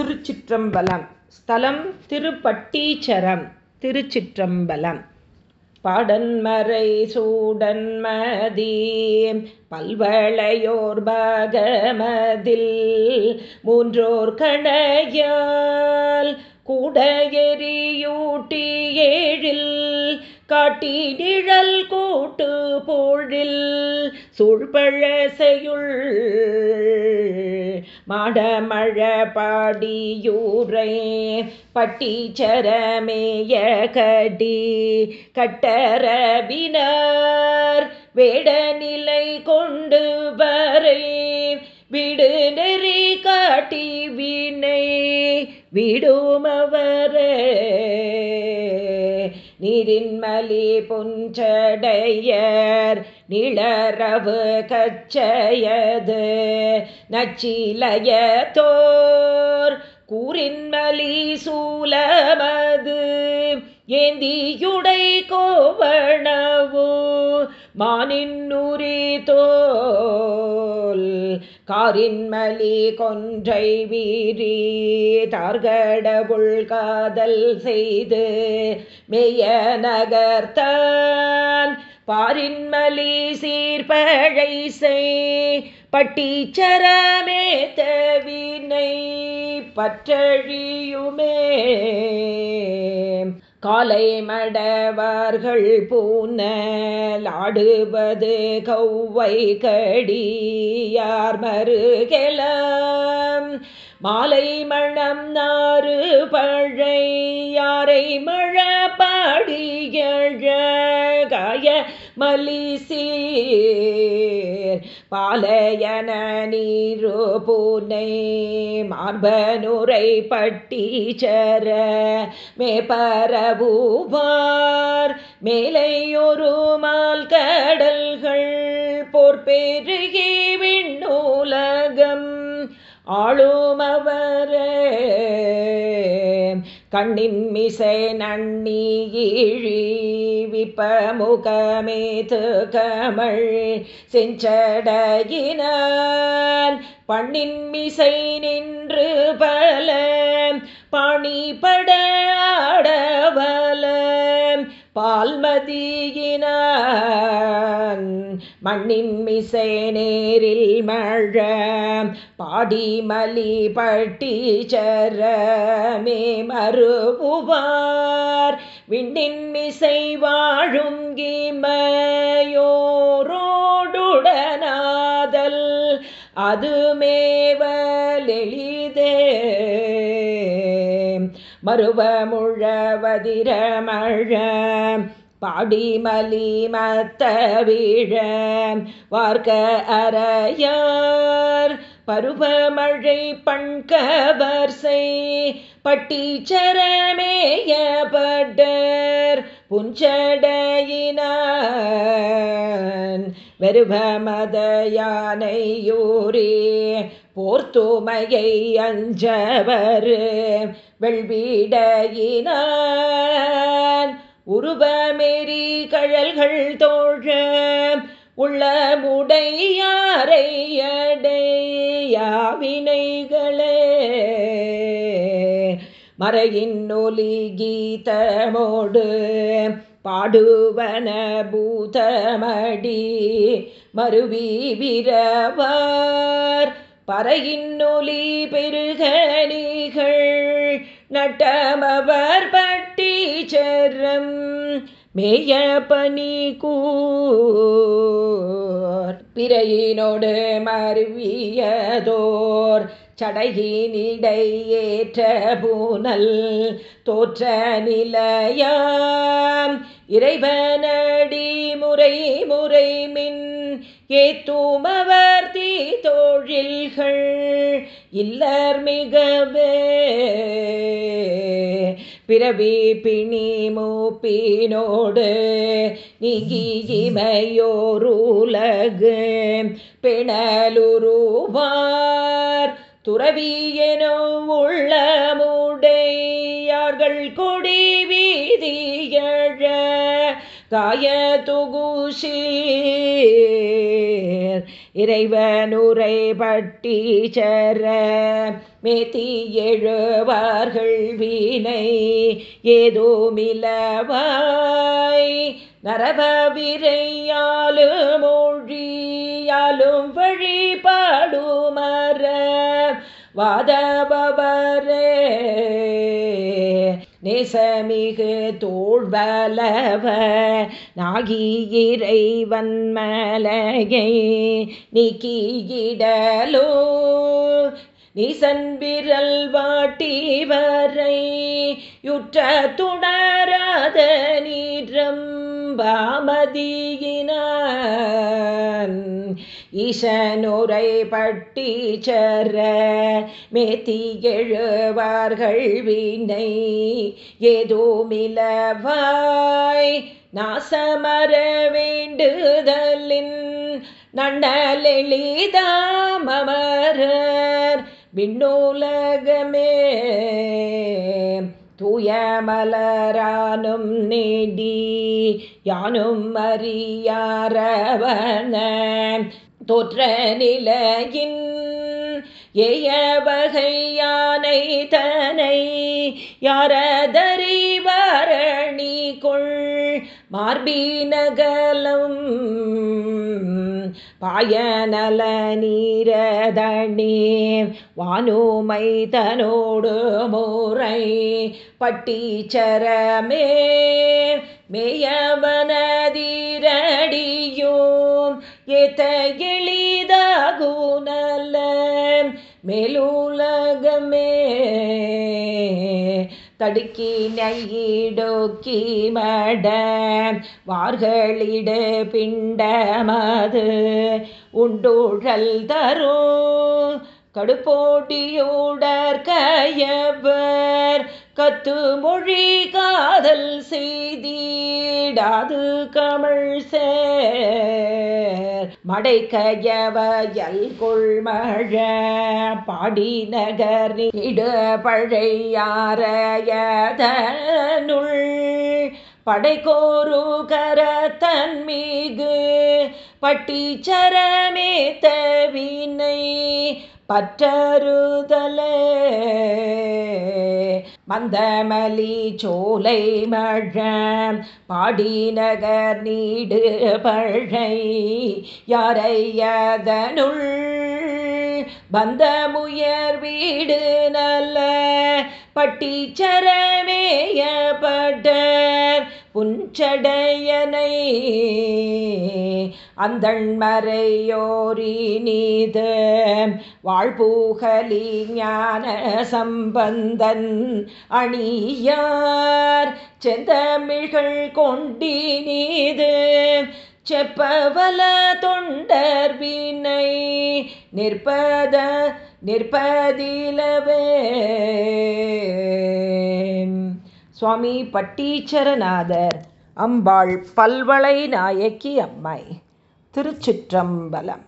திருச்சிற்றம்பலம். ஸ்தலம் திருப்பட்டீச்சரம் திருச்சிற்றம்பலம். பாடன்மறை சூடன்மதி பல்வளையோர் பாகமதில் மூன்றோர் கணையால் கூடையெறியூட்டி ஏழில் காட்டி நிழல் கூட்டு பொழில் சூழ்பழசையுள் மாடமழ பாடியூரை பட்டீச்சரமேய கடி கட்டரபினார் வேடநிலை கொண்டு வரை விடு நெறி காட்டி வினை விடுமவரே. நீரின்மலி புஞ்சடையர் நிளரவு கச்சையது நச்சிலயத்தோர் கூறின்மலி சூலமது ஏந்தியுடை கோவணவோ மானின்னுரி தோல் காரின்மலி கொன்றை வீரி தார்கடவுள் காதல் செய்து மெய்ய நகர்த்தான் பாரின்மலி சீர்பழை செய் பட்டீச்சரமே தவினை பற்றழியுமே. காலை மடவார்கள் பூனலாடுவது கௌவை கடியார் மறுகெலாம் மாலை மணம் நாறு பழை யாரை மழ பாடியழ மலிசீர் பாலையன நீரு பூனை மார்பனுரை பட்டீச்சர மேபரபூவார் மேலையொரு மால் கடல்கள் போர்பெருகி விண்ணூலகம் ஆளுமவரே. கண்ணின் மிசை நன்னி இழி விப்பமுகமேது கமள் செஞ்சடையினான். பண்ணின் மிசை நின்று பல பாணிபட ஆடவல பால்மதியினான் மண்ணின் மிசை நேரில் மழ பாடிமலி பட்டீச்சரமே மறுபுவார். விண்ணின் மிசை வாழும் கிமயோரோடுடனாதல் அது மேவலெளிதே மறுபமுழவதிரமழ பாடிமலி மத்த வீழ வார்க்க அறையார் பருவமழை பண்கவர்சை செய் பட்டீச்சரமேய பட்டர் புஞ்சடையினான் வெறுபமத யானையூரே போர்த்துமையை அஞ்சவர் வெள்வீடையினான் உருவமேறி கழல்கள் தோழ உள்ள மறையின் ஒலி கீதமோடு பாடுவன பூதமடி மருவி விரவார். பறையின் ஒலி பெருகணிகள் நட்டமவர் மேய பனி கூர். பிறையினோடு மருவியதோர். சடையினிடை ஏற்ற பூனல் தோற்ற நிலையாம். இறைவனடி முறை முறை மின் ஏத்துமவர் தீ தோழில்கள். இல்லர் மிகவே பிறவி பிணி மூப்பினோடு நீங்கி பிணலுருவார் துறவியனோ உள்ளமுடையார்கள் கொடி வீதியழ காய தொகுசீர் இறைவனுரை பட்டீச்சர மேத்தி எழுவார்கள் வீணை ஏதோ மிலவாய். நரபவிரையாலும் மொழியாலும் வழிபாடுமர. வாதபவ நேசமிகு தோழ்வலவ நாகியிறைவன் மலையை நீக்கியிடலோ. நீசன்பிரல் வாட்டி வரை யுற்ற துணராத நீற்றம் பாமதியினான் ஈசனுரை பட்டீச்சர மேத்தி எழுவார்கள் வீணை. ஏதோ மிலவாய் நாசமர வேண்டுதலின் நண்டலெளிதாமரர் விண்ணூலகமே தூயமலரானும் நீடி யானும் அறியாரவன. தோற்ற நிலையின் ஏய யானை தனை யாரதறிவரணி கொள் மார்பினகலம் பாயநல நீரதணி வானுமை தனோடு முறை பட்டிச்சரமே மேயவன் ஏத்த எளிதாகுனல்ல. மேலுலகமே தடுக்கி நையிடோக்கி மட. வார்களிடு பிண்டமது உண்டுழல் தரும். கடுப்போட்டியோடர் கையவர் கத்து மொழி காதல் செய்தீடாது கமல் சேர். மடை கொள்மழ பாடி நகர் இடு பழையாரையதனுள் படைகோரு கரத்தன் மீது பட்டிச்சரமே தவினை பற்றறுதலே மந்தமலி சோலை மழ பாடி நகர் நீடு பழை யாரையதனுள் பந்தமுயர் வீடு நல்ல பட்டிச்சரமேயப்பட்டர் புஞ்சடையனை அந்தண்மறையோரினீத. வாழ்பூகலி ஞான சம்பந்தன் அணியார் செந்தமிழ்கள் கொண்டினீது. செப்பவல தொண்டர் வினை நிற்பத நிற்பதிலவே. சுவாமி பட்டீச்சரநாதர் அம்பாள் பல்வளை நாயக்கி அம்மை திருச்சிற்றம்பலம்.